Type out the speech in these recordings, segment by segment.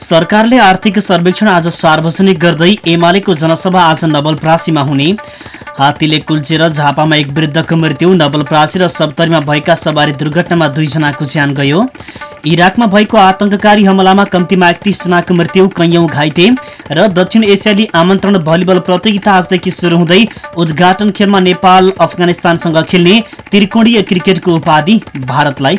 सरकारले आर्थिक सर्वेक्षण आज सार्वजनिक गर्दै एमालेको जनसभा आज नवलप्रासीमा हुने। हात्तीले कुल्चेर झापामा एक वृद्धको मृत्यु नवलप्रासी र सप्तरीमा भएका सवारी दुर्घटनामा दुईजनाको ज्यान गयो। इराकमा भएको आतंककारी हमलामा कम्तीमा जनाको मृत्यु कैयौं घाइते र दक्षिण एसियाली आमन्त्रण भलिबल प्रतियोगिता आजदेखि सुरु हुँदै उद्घाटन खेलमा नेपाल अफगानिस्तानसँग खेल्ने त्रिकोणीय क्रिकेटको उपाधि भारतलाई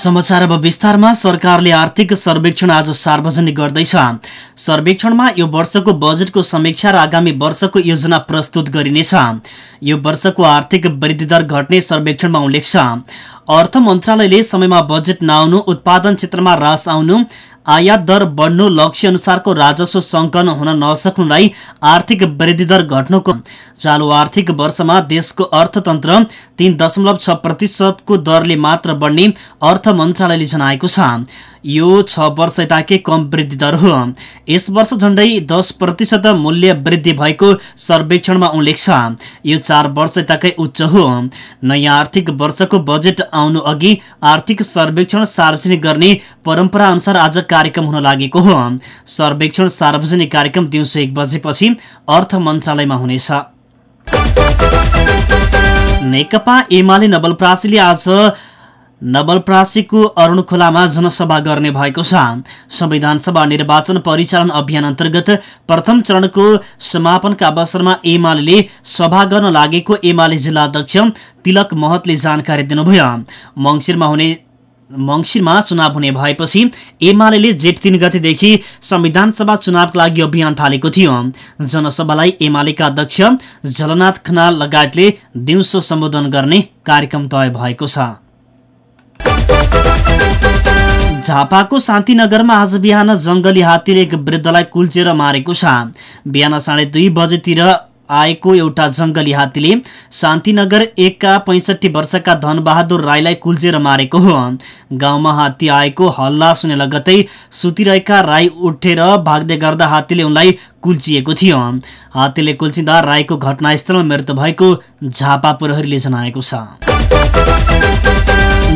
समाचार अब विस्तारमा। सरकारले आर्थिक सर्वेक्षण आज सार्वजनिक गर्दैछ। सर्वेक्षणमा यो वर्षको बजेटको समीक्षा र आगामी वर्षको योजना प्रस्तुत गरिनेछ। यो वर्षको आर्थिक वृद्धि दर घट्ने सर्वेक्षणमा उल्लेख छ। अर्थ मन्त्रालयले समयमा बजेट नआउनु उत्पादन क्षेत्रमा ह्रास आउनु आयात दर बढ्नु लक्ष्य अनुसारको राजस्व सङ्कलन हुन नसक्नुलाई आर्थिक वृद्धि दर घट्नुको चालु आर्थिक वर्षमा देशको अर्थतन्त्र तीन दशमलव छ प्रतिशतको दरले मात्र बढ्ने अर्थ मन्त्रालयले जनाएको छ। यो छ वर्ष यताकै कम वृद्धि दर हो। यस वर्ष झण्डै दस प्रतिशत मूल्य वृद्धि भएको सर्वेक्षणमा उल्लेख छ। यो चार वर्ष यताकै उच्च हो। नयाँ आर्थिक वर्षको बजेट आउनु अघि आर्थिक सर्वेक्षण सार्वजनिक गर्ने परम्परा अनुसार आज कार्यक्रम हुन लागेको हो। सर्वेक्षण सार्वजनिक कार्यक्रम दिउँसो एक बजेपछि अर्थ मन्त्रालयमा हुनेछ। नेकपा एमाले नवलप्रासीले आज नवलप्रासीको अरूण खोलामा जनसभा गर्ने भएको छ। संविधान सभा निर्वाचन परिचालन अभियान अन्तर्गत प्रथम चरणको समापनका अवसरमा एमाले सभा गर्न लागेको एमाले जिल्ला अध्यक्ष तिलक महतले जानकारी दिनुभयो। मङ्सिरमा हुने मङ्सिरमा चुनाव हुने भएपछि एमाले जेठ तिन गतेदेखि संविधान सभा चुनावका लागि अभियान थालेको थियो। जनसभालाई एमालेका अध्यक्ष झलनाथ खनाल लगायतले दिउँसो सम्बोधन गर्ने कार्यक्रम तय भएको छ। झापाको शान्तिनगरमा आज बिहान जङ्गली हात्तीले एक वृद्धलाई कुल्चेर मारेको छ। बिहान साढे दुई बजेतिर आएको एउटा जङ्गली हात्तीले शान्तिनगर एकका पैँसठी वर्षका धनबहादुर राईलाई कुल्चेर मारेको हो। गाउँमा हात्ती आएको हल्ला सुने लगत्तै सुतिरहेका राई उठेर भाग्दै गर्दा हात्तीले उनलाई कुल्चिएको थियो। हात्तीले कुल्चिँदा राईको घटनास्थलमा मृत्यु भएको झापा प्रहरीले जनाएको छ।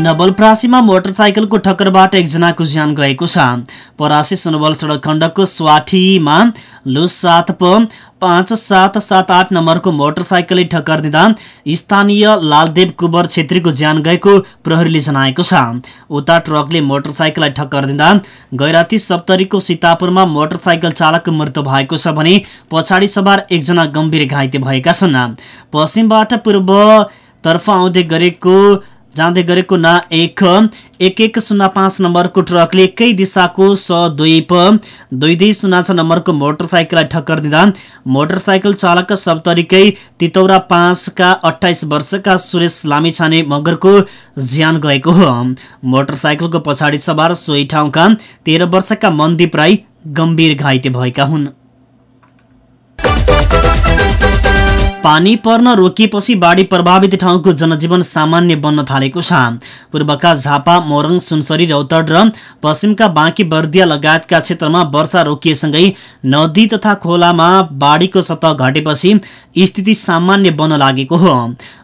नवलप्रासीमा मोटरसाइकलको ठक्करबाट एकजनाको ज्यान गएको छ। परासी सुनवल सडक खण्डको स्वाठीमा लु सात पाँच सात सात आठ नम्बरको मोटरसाइकलले ठक्कर दिँदा स्थानीय लालदेव कुबर छेत्रीको ज्यान गएको प्रहरीले जनाएको छ। उता ट्रकले मोटरसाइकललाई ठक्कर दिँदा गैराती सप्तरीको सीतापुरमा मोटरसाइकल चालकको मृत्यु भएको छ भने पछाडि सवार एकजना गम्भीर घाइते भएका छन्। पश्चिमबाट पूर्वतर्फ आउँदै गरेको जाँदै गरेको ना एक एक एक शून्य पाँच नम्बरको ट्रकले एकै दिशाको स दुई प दुई दुई शून्य छ नम्बरको मोटरसाइकललाई ठक्कर दिँदा मोटरसाइकल चालक सप्तरीकै तितौरा पाँचका अठाइस वर्षका सुरेश लामिछाने मगरको ज्यान गएको हो। मोटरसाइकलको पछाडि सवार सोही ठाउँका तेह्र वर्षका मनदीप राई गम्भीर घाइते भएका हुन्। पानी पर्न रोकिएपछि बाढी प्रभावित ठाउँको जनजीवन सामान्य बन्न थालेको छ। पूर्वका झापा मोरङ सुनसरी रौतड र पश्चिमका बाँकी बर्दिया लगायतका क्षेत्रमा वर्षा रोकिएसँगै नदी तथा खोलामा बाढीको सतह घटेपछि स्थिति सामान्य बन्न लागेको हो।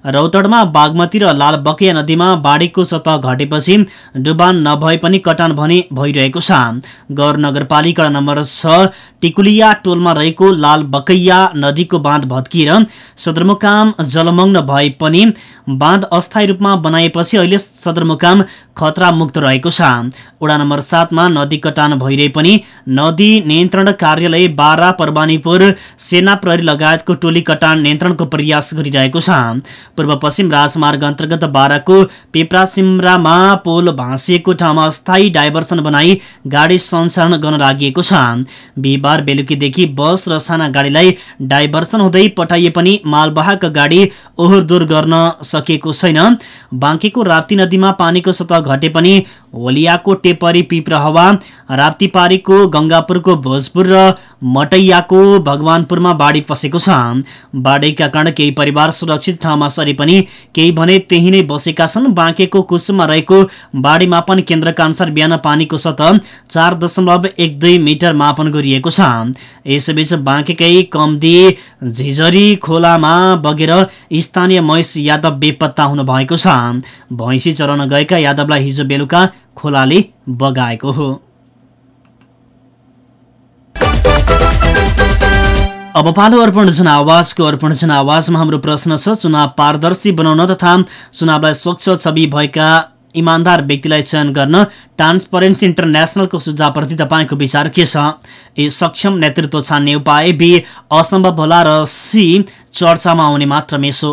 रौतडमा बागमती र लालबकिया नदीमा बाढीको सतह घटेपछि डुबान नभए पनि कटान भने भइरहेको छ। गौर नगरपालिका नम्बर छ टिकुलिया टोलमा रहेको लाल बकैया नदीको बाँध भत्किएर सदरमुकाम जलमग्न भए पनि बाँध अस्थायी रूपमा बनाएपछि अहिले सदरमुकाम खतरा मुक्त रहेको छ। वडा नम्बर सातमा नदी कटान भइरहे पनि नदी नियन्त्रण कार्यालय बारा परवानीपुर सेना प्रहरी लगायतको टोली कटान नियन्त्रणको प्रयास गरिरहेको छ। पूर्व पश्चिम राजमार्ग अन्तर्गत बाराको पेप्रा सिमरामा पोल भाँसिएको ठाउँमा अस्थायी डाइभर्सन बनाई गाडी सञ्चालन गर्न लागि छ। बिहिबार बेलुकीदेखि बस र साना गाडीलाई डाइभर्सन हुँदै पठाइए पनि मालवाहक गाडी ओहोरदोहोर गर्न सकेको छैन। बाँकेको राप्ती नदीमा पानीको सतह घटे पनि होलियाको टेपरी पिप्रहवा राप्तीपारीको गङ्गापुरको भोजपुर र मटैयाको भगवानपुरमा बाढी पसेको छ। बाढीका कारण केही परिवार सुरक्षित ठाउँमा सरे पनि केही भने त्यही नै बसेका छन्। बाँकेको कुसुममा रहेको बाढी मापन केन्द्रका अनुसार बिहान पानीको सतह चार दशमलव एक दुई मिटर मापन गरिएको छ। यसैबीच बाँकेकै कम्दी झिझरी खोलामा बगेर स्थानीय महेश यादव बेपत्ता हुनु भएको छ। भैँसी चराउन गएका यादवलाई हिजो बेलुका खोलाले बगाएको हो। अब पालो अर्पण जनावासको अर्पण जनावासमा हाम्रो प्रश्न छ चुनाव पारदर्शी बनाउन तथा चुनावलाई स्वच्छ छवि भएका इमान्दार व्यक्तिलाई चयन गर्न ट्रान्सपरेन्सी इन्टरनेसनलको सुझावप्रति तपाईँको विचार के छ? ए सक्षम नेतृत्व छान्ने उपाय बी असम्भव होला र सी चर्चामा आउने मात्र मेसो।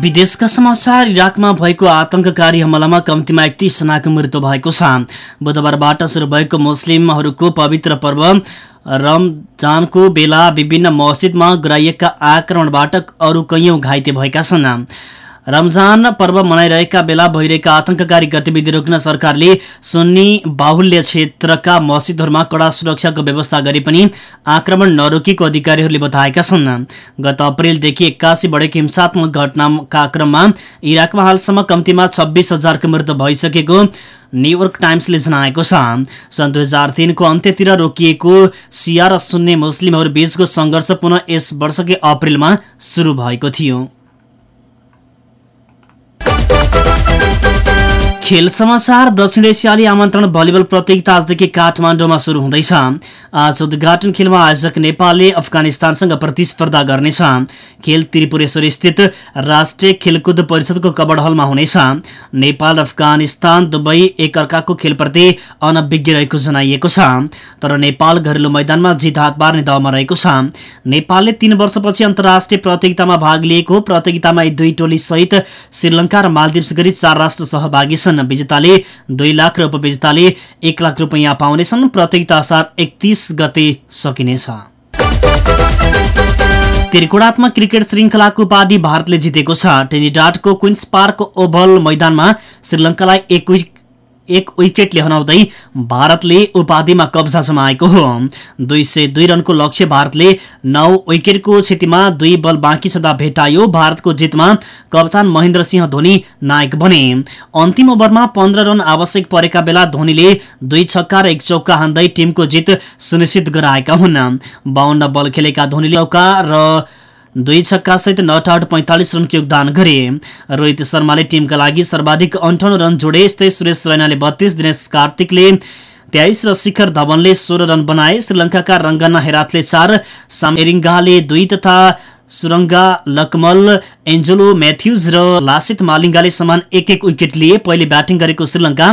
विदेशका समाचार इराकमा भएको आतंककारी हमलामा कम्तीमा एकतिसजनाको मृत्यु भएको छ। बुधबारबाट सुरु भएको मुस्लिमहरूको पवित्र पर्व रमजानको बेला विभिन्न मस्जिदमा गराइएका आक्रमणबाट अरू कैयौँ घाइते भएका छन्। रमजान पर्व मनाइरहेका बेला भइरहेका आतंककारी गतिविधि रोक्न सरकारले सुन्नी बाहुल्य क्षेत्रका मस्जिदहरूमा कडा सुरक्षाको व्यवस्था गरे पनि आक्रमण नरोकेको अधिकारीहरूले बताएका छन्। गत अप्रेलदेखि एक्कासी बढेको हिंसात्मक घटनाका क्रममा इराकमा हालसम्म कम्तीमा छब्बिस हजारको मृत्यु भइसकेको न्युयोर्क टाइम्सले जनाएको छ। सन् दुई हजार तिनको अन्त्यतिर रोकिएको सिया र सुन्ने मुस्लिमहरू बीचको सङ्घर्ष पुनः यस वर्षकै अप्रेलमा सुरु भएको थियो। खेल समाचार दक्षिण एसियाली आमन्त्रण भलिबल प्रतियोगिता आजदेखि काठमाडौँमा सुरु हुँदैछ। आज उद्घाटन खेलमा आयोजक नेपालले अफगानिस्तानसँग प्रतिस्पर्धा गर्नेछ। खेल त्रिपुरेश्वर स्थित राष्ट्रिय खेलकुद परिषदको कबड हलमा हुनेछ। नेपाल अफगानिस्तान दुवै एकअर्काको खेलप्रति अनभिज्ञ रहेको जनाइएको छ। तर नेपाल घरेलु मैदानमा जित हात पार्ने दाउमा रहेको छ। नेपालले तीन वर्षपछि अन्तर्राष्ट्रिय प्रतियोगितामा भाग लिएको प्रतियोगितामा दुई टोली सहित श्रीलङ्का र मालदिप्स गरी चार राष्ट्र सहभागी छन्। विजेताले दुई लाख र उपविजेताले एक लाख रुपियाँ पाउनेछन्। प्रतियोगिता असार एकतिस गते सकिनेछ। त्रिकोणात्मक क्रिकेट श्रृङ्खलाको उपाधि भारतले जितेको छ। टेनिडाटको क्विन्स पार्क ओभल मैदानमा श्रीलङ्कालाई एक एक विकेटले हराउँदै भारतले उपाधिमा कब्जा जमाएको हो। दुई सय दुई रनको लक्ष्य भारतले नौ विकेटको क्षतिमा दुई बल बाँकी छँदा भेटायो भारतको जितमा कप्तान महेन्द्र सिंह धोनी नायक बने। अन्तिम ओभरमा पन्ध्र रन आवश्यक परेका बेला धोनीले दुई छक्का र एक चौका हान्दै टिमको जित सुनिश्चित गराएका हुन्। बाहन्न बल खेलेका धोनीले चौका र दुई छक्का सहित नट आउट पैँतालिस रनको योगदान गरे। रोहित शर्माले टिमका लागि सर्वाधिक अन्ठाउन्न रन जोडे यस्तै सुरेश रैनाले बत्तीस दिनेश कार्तिकले तेइस र शिखर धवनले सोह्र रन बनाए। श्रीलङ्काका रङ्गना हेरातले चार सामेरिङ्गाले दुई तथा सुरङ्गा लकमल एन्जेलो म्याथ्युज र लासित मालिङ्गाले समान एक एक विकेट लिए पहिले ब्याटिङ गरेको श्रीलङ्का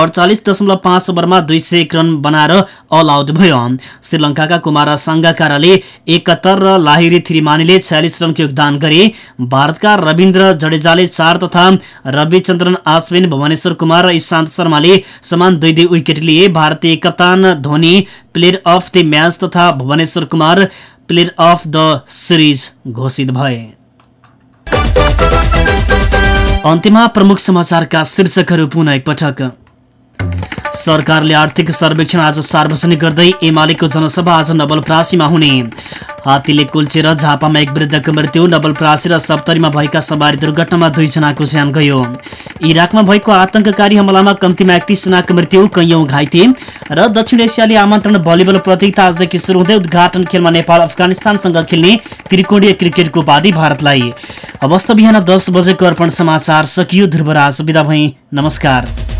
अडचालिस दशमलव पाँच ओभरमा दुई सय एक रन बनाएर अल आउट भयो। श्रीलङ्काका कुमारा सङ्गाकाराले एकहत्तर र लाहिरी थ्रिमानीले छयालिस रनको योगदान गरे। भारतका रविन्द्र जडेजाले चार तथा रविचन्द्रन आश्विन भुवनेश्वर कुमार र इशान्त शर्माले समान दुई दुई विकेट लिए। भारतीय कप्तान Dhoni player of the match तथा Bhuvneshwar Kumar player of the series घोषित भए। अन्त्यमा प्रमुख समाचारका शीर्षकहरू पुनः एकपटक सरकारले आर्थिक सर्वेक्षण आज सार्वजनिक गर्दै एमालेको जनसभा आज नवलप्रासीमा हुने। हात्तीले कुल्चेर झापामा एक वृद्धको मृत्यु नवलप्रासी र सप्तरीमा भएका सवारी दुर्घटनामा दुईजनाको ज्यान गयो। इराकमा भएको आतंककारी हमलामा कम्तीमा एकतिस जनाको मृत्यु कैयौं घाइते र दक्षिण एसियाली आमन्त्रण भलिबल प्रतियोगिता आजदेखि सुरु हुँदै उद्घाटन खेलमा नेपाल अफगानिस्तानसँग खेल्ने त्रिकोणीय क्रिकेटको उपाधि भारतलाई। अवस्था बिहान दस बजेको अर्पण समाचार सकियो ध्रुवराज विदा भई नमस्कार।